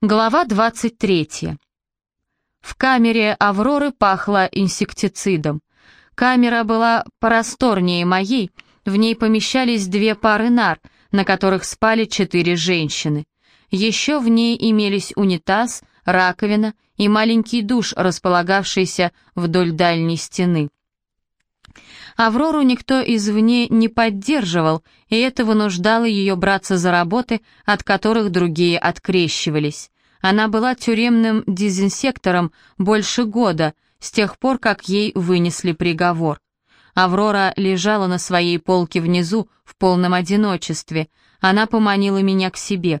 Глава 23. В камере Авроры пахло инсектицидом. Камера была просторнее моей, в ней помещались две пары нар, на которых спали четыре женщины. Еще в ней имелись унитаз, раковина и маленький душ, располагавшийся вдоль дальней стены. Аврору никто извне не поддерживал, и это вынуждало ее браться за работы, от которых другие открещивались. Она была тюремным дезинсектором больше года, с тех пор, как ей вынесли приговор. Аврора лежала на своей полке внизу в полном одиночестве. Она поманила меня к себе.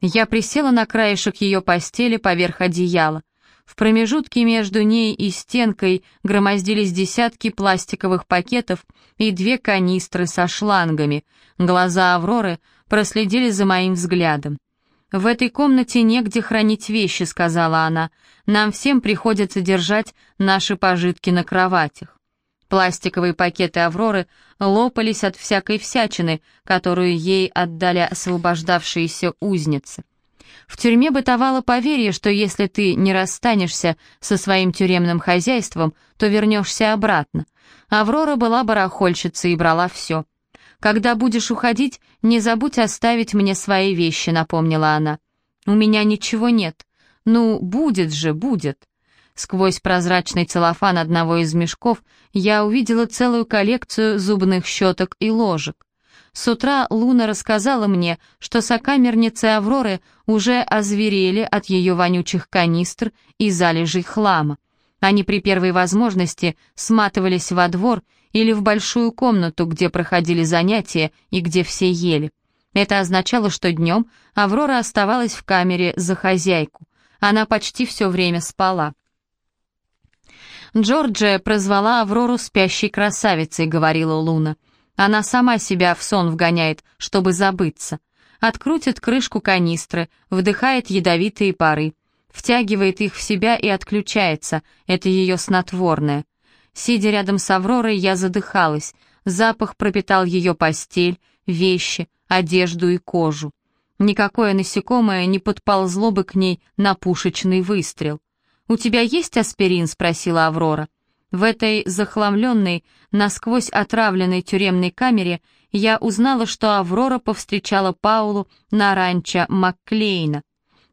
Я присела на краешек ее постели поверх одеяла. В промежутке между ней и стенкой громоздились десятки пластиковых пакетов и две канистры со шлангами. Глаза Авроры проследили за моим взглядом. «В этой комнате негде хранить вещи», — сказала она. «Нам всем приходится держать наши пожитки на кроватях». Пластиковые пакеты Авроры лопались от всякой всячины, которую ей отдали освобождавшиеся узницы. В тюрьме бытовало поверье, что если ты не расстанешься со своим тюремным хозяйством, то вернешься обратно. Аврора была барахольщицей и брала все. «Когда будешь уходить, не забудь оставить мне свои вещи», — напомнила она. «У меня ничего нет». «Ну, будет же, будет». Сквозь прозрачный целлофан одного из мешков я увидела целую коллекцию зубных щеток и ложек. С утра Луна рассказала мне, что сокамерницы Авроры уже озверели от ее вонючих канистр и залежей хлама. Они при первой возможности сматывались во двор или в большую комнату, где проходили занятия и где все ели. Это означало, что днем Аврора оставалась в камере за хозяйку. Она почти все время спала. «Джорджия прозвала Аврору спящей красавицей», — говорила Луна. Она сама себя в сон вгоняет, чтобы забыться. Открутит крышку канистры, вдыхает ядовитые пары, втягивает их в себя и отключается, это ее снотворное. Сидя рядом с Авророй, я задыхалась, запах пропитал ее постель, вещи, одежду и кожу. Никакое насекомое не подползло бы к ней на пушечный выстрел. «У тебя есть аспирин?» — спросила Аврора. В этой захламленной, насквозь отравленной тюремной камере я узнала, что Аврора повстречала Паулу на ранчо Макклейна.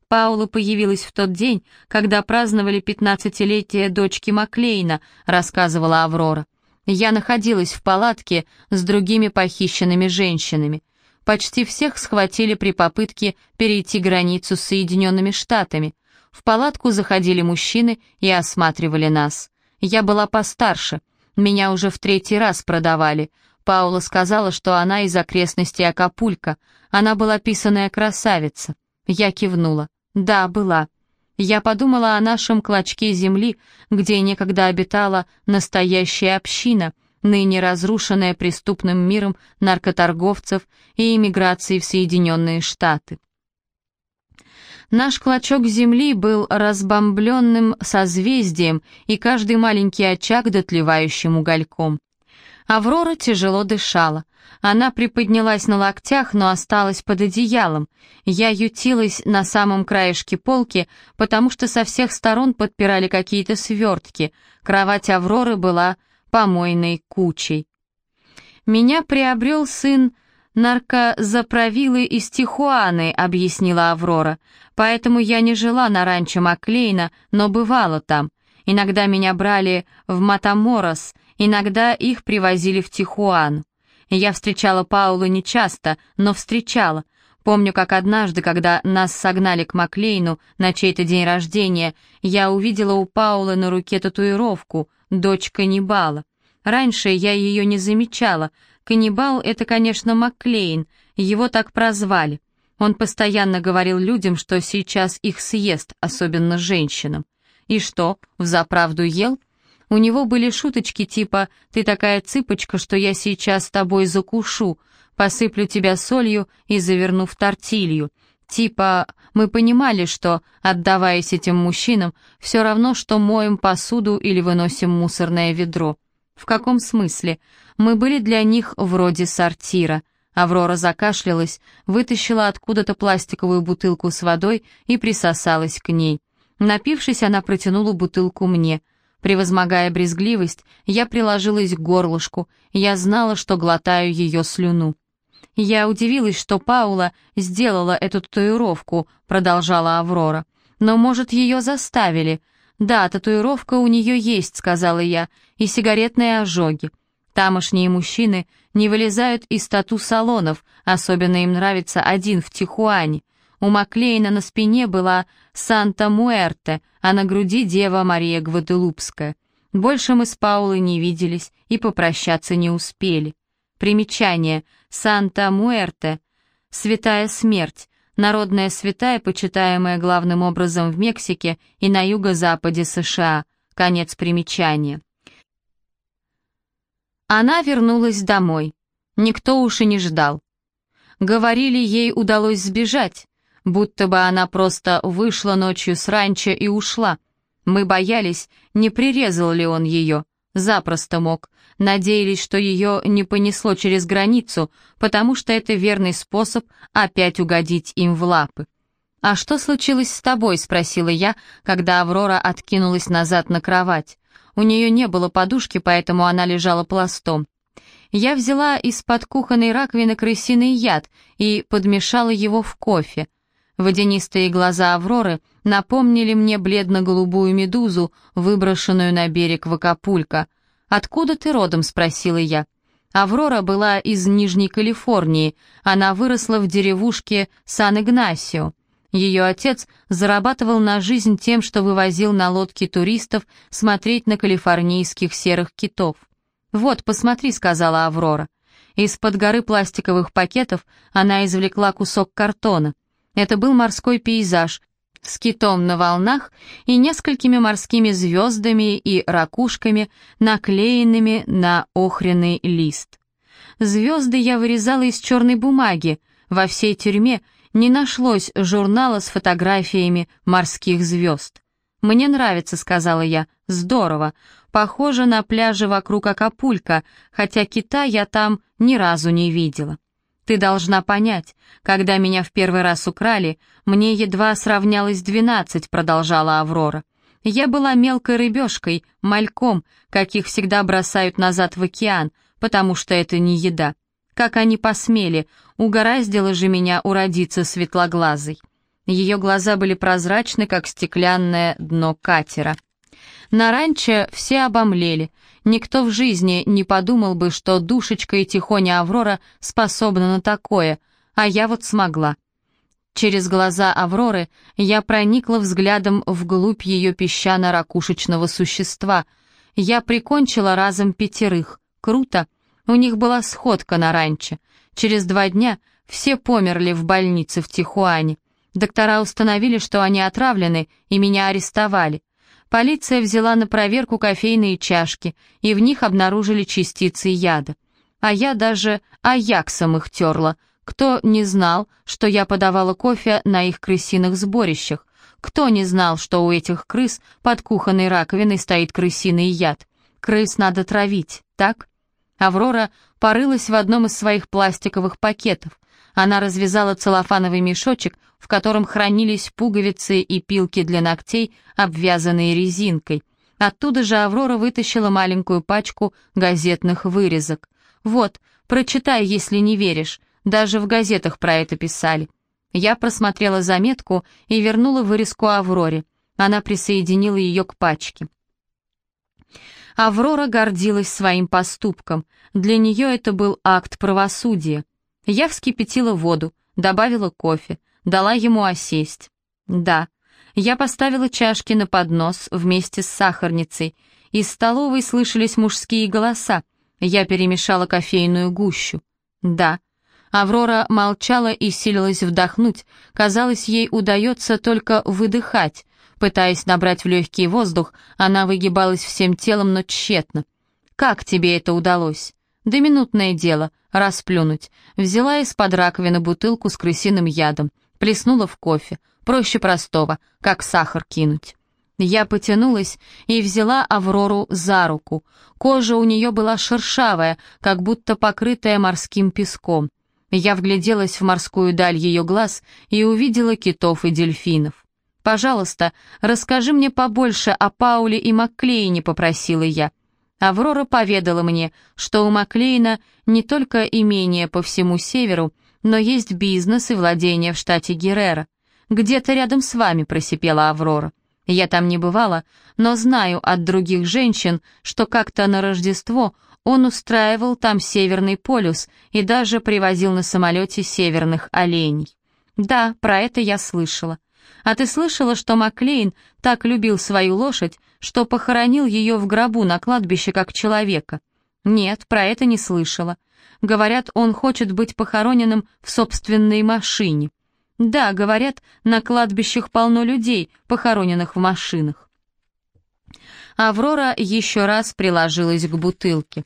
Паула появилась в тот день, когда праздновали пятнадцатилетие дочки Маклейна, рассказывала Аврора. Я находилась в палатке с другими похищенными женщинами. Почти всех схватили при попытке перейти границу с Соединенными Штатами. В палатку заходили мужчины и осматривали нас. Я была постарше, меня уже в третий раз продавали. Паула сказала, что она из окрестностей Акапулька. Она была писаная красавица. Я кивнула. Да, была. Я подумала о нашем клочке земли, где некогда обитала настоящая община, ныне разрушенная преступным миром наркоторговцев и иммиграцией в Соединенные Штаты. Наш клочок земли был разбомбленным созвездием, и каждый маленький очаг дотлевающим угольком. Аврора тяжело дышала. Она приподнялась на локтях, но осталась под одеялом. Я ютилась на самом краешке полки, потому что со всех сторон подпирали какие-то свертки. Кровать Авроры была помойной кучей. Меня приобрел сын наркозаправилы из Тихуаны», — объяснила Аврора. «Поэтому я не жила на ранчо Маклейна, но бывала там. Иногда меня брали в Матаморос, иногда их привозили в Тихуану. Я встречала Паулу нечасто, но встречала. Помню, как однажды, когда нас согнали к Маклейну на чей-то день рождения, я увидела у Паулы на руке татуировку «Дочь каннибала». Раньше я ее не замечала, Каннибал — это, конечно, Макклейн, его так прозвали. Он постоянно говорил людям, что сейчас их съест, особенно женщинам. И что, взаправду ел? У него были шуточки типа «ты такая цыпочка, что я сейчас тобой закушу», «посыплю тебя солью и заверну в тортилью», Типа, мы понимали, что, отдаваясь этим мужчинам, все равно, что моем посуду или выносим мусорное ведро. В каком смысле? Мы были для них вроде сортира. Аврора закашлялась, вытащила откуда-то пластиковую бутылку с водой и присосалась к ней. Напившись, она протянула бутылку мне. Превозмогая брезгливость, я приложилась к горлышку, я знала, что глотаю ее слюну. «Я удивилась, что Паула сделала эту татуировку», — продолжала Аврора. «Но, может, ее заставили?» «Да, татуировка у нее есть», — сказала я, — «и сигаретные ожоги. Тамошние мужчины не вылезают из тату-салонов, особенно им нравится один в Тихуане. У Маклейна на спине была Санта-Муэрте, а на груди Дева Мария Гваделупская. Больше мы с Паулой не виделись и попрощаться не успели. Примечание. Санта-Муэрте. Святая смерть. Народная святая, почитаемая главным образом в Мексике и на юго-западе США. Конец примечания. Она вернулась домой. Никто уж и не ждал. Говорили, ей удалось сбежать, будто бы она просто вышла ночью с ранчо и ушла. Мы боялись, не прирезал ли он ее. Запросто мог. Надеялись, что ее не понесло через границу, потому что это верный способ опять угодить им в лапы. «А что случилось с тобой?» — спросила я, когда Аврора откинулась назад на кровать. У нее не было подушки, поэтому она лежала пластом. Я взяла из-под кухонной раковины крысиный яд и подмешала его в кофе. Водянистые глаза Авроры напомнили мне бледно-голубую медузу, выброшенную на берег в Акапулько. «Откуда ты родом?» — спросила я. Аврора была из Нижней Калифорнии, она выросла в деревушке Сан-Игнасио. Ее отец зарабатывал на жизнь тем, что вывозил на лодке туристов смотреть на калифорнийских серых китов. «Вот, посмотри», — сказала Аврора. Из-под горы пластиковых пакетов она извлекла кусок картона. Это был морской пейзаж с китом на волнах и несколькими морскими звездами и ракушками, наклеенными на охренный лист. Звезды я вырезала из черной бумаги. Во всей тюрьме не нашлось журнала с фотографиями морских звезд. «Мне нравится», — сказала я, — «здорово. Похоже на пляжи вокруг Акапулька, хотя кита я там ни разу не видела». «Ты должна понять, когда меня в первый раз украли, мне едва сравнялось двенадцать», — продолжала Аврора. «Я была мелкой рыбешкой, мальком, каких всегда бросают назад в океан, потому что это не еда. Как они посмели, угораздило же меня уродиться светлоглазой. Ее глаза были прозрачны, как стеклянное дно катера. На ранчо все обомлели. Никто в жизни не подумал бы, что душечка и тихоня Аврора способна на такое, а я вот смогла. Через глаза Авроры я проникла взглядом вглубь ее песчано-ракушечного существа. Я прикончила разом пятерых. Круто. У них была сходка на ранчо. Через два дня все померли в больнице в Тихуане. Доктора установили, что они отравлены, и меня арестовали. Полиция взяла на проверку кофейные чашки, и в них обнаружили частицы яда. А я даже аяксом их терла. Кто не знал, что я подавала кофе на их крысиных сборищах? Кто не знал, что у этих крыс под кухонной раковиной стоит крысиный яд? Крыс надо травить, так? Аврора порылась в одном из своих пластиковых пакетов. Она развязала целлофановый мешочек, в котором хранились пуговицы и пилки для ногтей, обвязанные резинкой. Оттуда же Аврора вытащила маленькую пачку газетных вырезок. «Вот, прочитай, если не веришь. Даже в газетах про это писали». Я просмотрела заметку и вернула вырезку Авроре. Она присоединила ее к пачке. Аврора гордилась своим поступком. Для нее это был акт правосудия. Я вскипятила воду, добавила кофе, дала ему осесть. Да, я поставила чашки на поднос вместе с сахарницей. Из столовой слышались мужские голоса. Я перемешала кофейную гущу. Да. Аврора молчала и силилась вдохнуть. Казалось, ей удается только выдыхать. Пытаясь набрать в легкий воздух, она выгибалась всем телом, но тщетно. «Как тебе это удалось?» «Да минутное дело, расплюнуть». Взяла из-под раковины бутылку с крысиным ядом, плеснула в кофе. Проще простого, как сахар кинуть. Я потянулась и взяла Аврору за руку. Кожа у нее была шершавая, как будто покрытая морским песком. Я вгляделась в морскую даль ее глаз и увидела китов и дельфинов. «Пожалуйста, расскажи мне побольше о Пауле и Макклейне», — попросила я. Аврора поведала мне, что у Маклейна не только имение по всему северу, но есть бизнес и владение в штате Геррера. «Где-то рядом с вами», — просипела Аврора. Я там не бывала, но знаю от других женщин, что как-то на Рождество он устраивал там Северный полюс и даже привозил на самолете северных оленей. Да, про это я слышала. А ты слышала, что Маклейн так любил свою лошадь, что похоронил ее в гробу на кладбище как человека? Нет, про это не слышала. Говорят, он хочет быть похороненным в собственной машине. Да, говорят, на кладбищах полно людей, похороненных в машинах. Аврора еще раз приложилась к бутылке.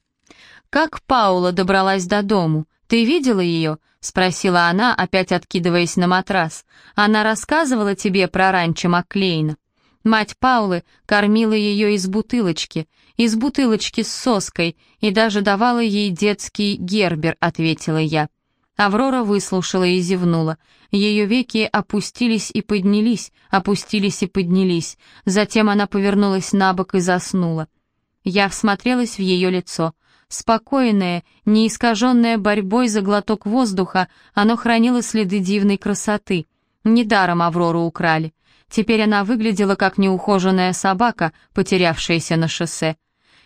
«Как Паула добралась до дому? Ты видела ее?» — спросила она, опять откидываясь на матрас. «Она рассказывала тебе про ранчо Маклейна?» Мать Паулы кормила ее из бутылочки, из бутылочки с соской, и даже давала ей детский гербер, ответила я. Аврора выслушала и зевнула. Ее веки опустились и поднялись, опустились и поднялись. Затем она повернулась на бок и заснула. Я всмотрелась в ее лицо. Спокойное, не искаженное борьбой за глоток воздуха, оно хранило следы дивной красоты. Недаром Аврору украли. Теперь она выглядела как неухоженная собака, потерявшаяся на шоссе.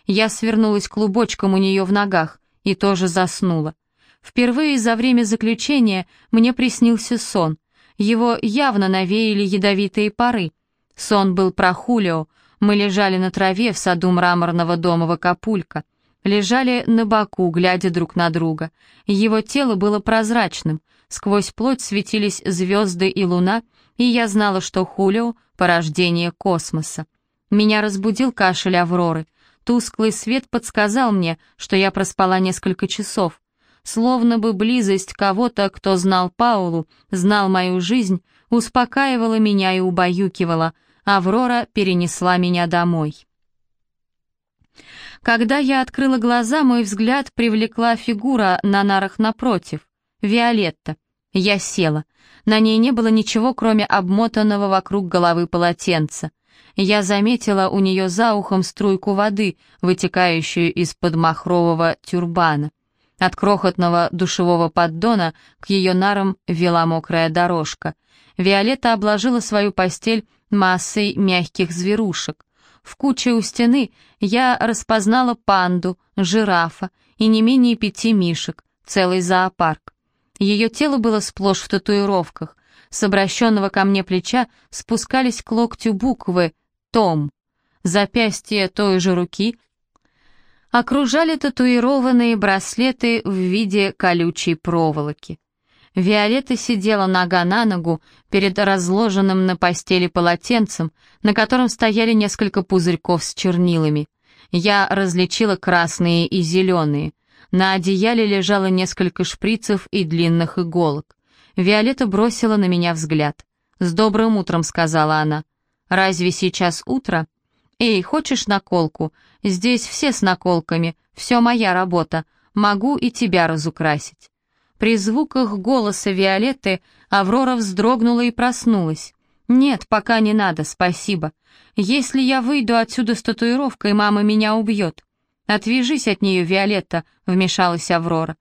Я свернулась клубочком у нее в ногах и тоже заснула. Впервые за время заключения мне приснился сон. Его явно навеяли ядовитые пары. Сон был про Хулио. Мы лежали на траве в саду мраморного дома в Акапулько лежали на боку, глядя друг на друга. Его тело было прозрачным, сквозь плоть светились звезды и луна, и я знала, что Хулио — порождение космоса. Меня разбудил кашель Авроры. Тусклый свет подсказал мне, что я проспала несколько часов. Словно бы близость кого-то, кто знал Паулу, знал мою жизнь, успокаивала меня и убаюкивала. Аврора перенесла меня домой. Когда я открыла глаза, мой взгляд привлекла фигура на нарах напротив. Виолетта. Я села. На ней не было ничего, кроме обмотанного вокруг головы полотенца. Я заметила у нее за ухом струйку воды, вытекающую из-под махрового тюрбана. От крохотного душевого поддона к ее нарам вела мокрая дорожка. Виолетта обложила свою постель массой мягких зверушек. В куче у стены я распознала панду, жирафа и не менее пяти мишек, целый зоопарк. Ее тело было сплошь в татуировках. С обращенного ко мне плеча спускались к локтю буквы «Том». Запястье той же руки окружали татуированные браслеты в виде колючей проволоки. Виолетта сидела нога на ногу перед разложенным на постели полотенцем, на котором стояли несколько пузырьков с чернилами. Я различила красные и зеленые. На одеяле лежало несколько шприцев и длинных иголок. Виолетта бросила на меня взгляд. «С добрым утром», — сказала она. «Разве сейчас утро?» «Эй, хочешь наколку? Здесь все с наколками, все моя работа. Могу и тебя разукрасить». При звуках голоса Виолетты Аврора вздрогнула и проснулась. «Нет, пока не надо, спасибо. Если я выйду отсюда с татуировкой, мама меня убьет». «Отвяжись от нее, Виолетта», — вмешалась Аврора.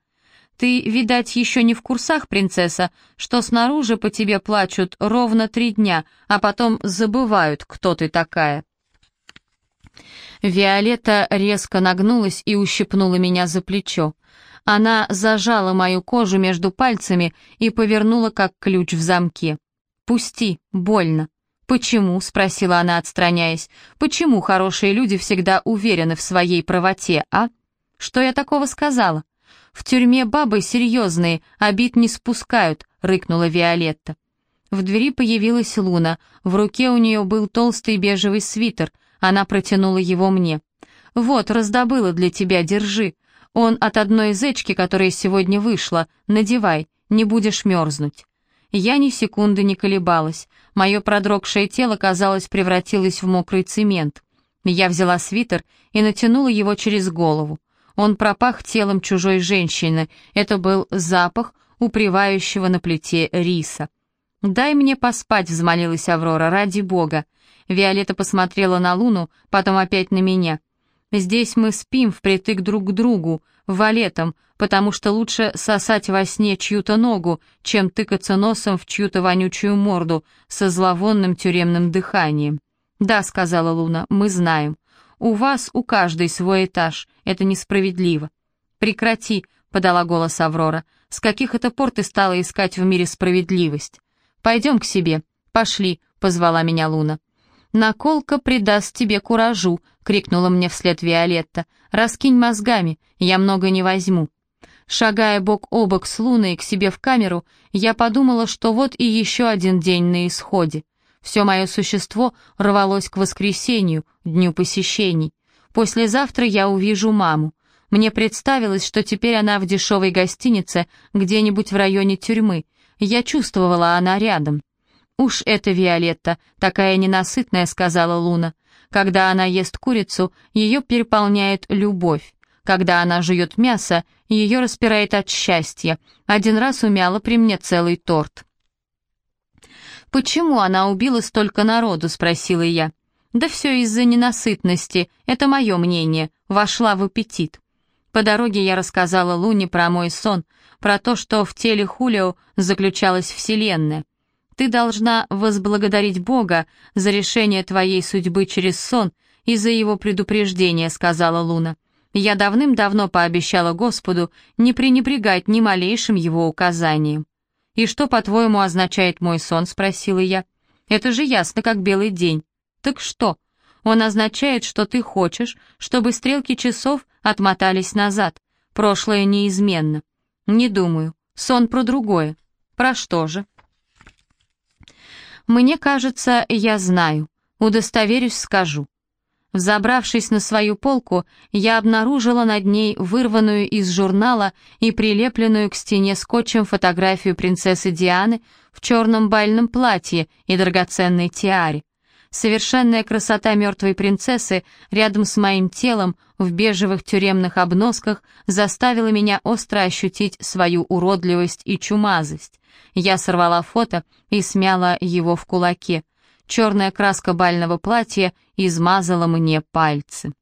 «Ты, видать, еще не в курсах, принцесса, что снаружи по тебе плачут ровно три дня, а потом забывают, кто ты такая». Виолетта резко нагнулась и ущипнула меня за плечо. Она зажала мою кожу между пальцами и повернула как ключ в замке. «Пусти, больно». «Почему?» — спросила она, отстраняясь. «Почему хорошие люди всегда уверены в своей правоте, а?» «Что я такого сказала?» «В тюрьме бабы серьезные, обид не спускают», — рыкнула Виолетта. В двери появилась Луна. В руке у нее был толстый бежевый свитер. Она протянула его мне. «Вот, раздобыла для тебя, держи. Он от одной зечки, которая сегодня вышла. Надевай, не будешь мерзнуть». Я ни секунды не колебалась. Мое продрогшее тело, казалось, превратилось в мокрый цемент. Я взяла свитер и натянула его через голову. Он пропах телом чужой женщины. Это был запах, упревающего на плите риса. «Дай мне поспать», — взмолилась Аврора, — «ради бога». Виолетта посмотрела на Луну, потом опять на меня. «Здесь мы спим впритык друг к другу, валетом, потому что лучше сосать во сне чью-то ногу, чем тыкаться носом в чью-то вонючую морду со зловонным тюремным дыханием». «Да», — сказала Луна, — «мы знаем. У вас у каждой свой этаж, это несправедливо». «Прекрати», — подала голос Аврора, — «с каких это пор ты стала искать в мире справедливость?» «Пойдем к себе, пошли», — позвала меня Луна. «Наколка придаст тебе куражу», — крикнула мне вслед Виолетта. «Раскинь мозгами, я много не возьму». Шагая бок о бок с Луной к себе в камеру, я подумала, что вот и еще один день на исходе. Все мое существо рвалось к воскресенью, дню посещений. Послезавтра я увижу маму. Мне представилось, что теперь она в дешевой гостинице где-нибудь в районе тюрьмы. Я чувствовала, она рядом. «Уж это Виолетта, такая ненасытная», — сказала Луна. «Когда она ест курицу, ее переполняет любовь. Когда она жует мясо, ее распирает от счастья. Один раз умяла при мне целый торт». «Почему она убила столько народу?» — спросила я. «Да все из-за ненасытности, это мое мнение, вошла в аппетит». По дороге я рассказала Луне про мой сон, про то, что в теле Хулио заключалась Вселенная. Ты должна возблагодарить Бога за решение твоей судьбы через сон и за его предупреждение», — сказала Луна. «Я давным-давно пообещала Господу не пренебрегать ни малейшим его указанием». «И что, по-твоему, означает мой сон?» — спросила я. «Это же ясно, как белый день». «Так что?» «Он означает, что ты хочешь, чтобы стрелки часов отмотались назад. Прошлое неизменно». «Не думаю. Сон про другое». «Про что же?» «Мне кажется, я знаю. Удостоверюсь, скажу». Взобравшись на свою полку, я обнаружила над ней вырванную из журнала и прилепленную к стене скотчем фотографию принцессы Дианы в черном бальном платье и драгоценной тиаре. Совершенная красота мертвой принцессы рядом с моим телом в бежевых тюремных обносках заставила меня остро ощутить свою уродливость и чумазость. Я сорвала фото и смяла его в кулаке. Черная краска бального платья измазала мне пальцы.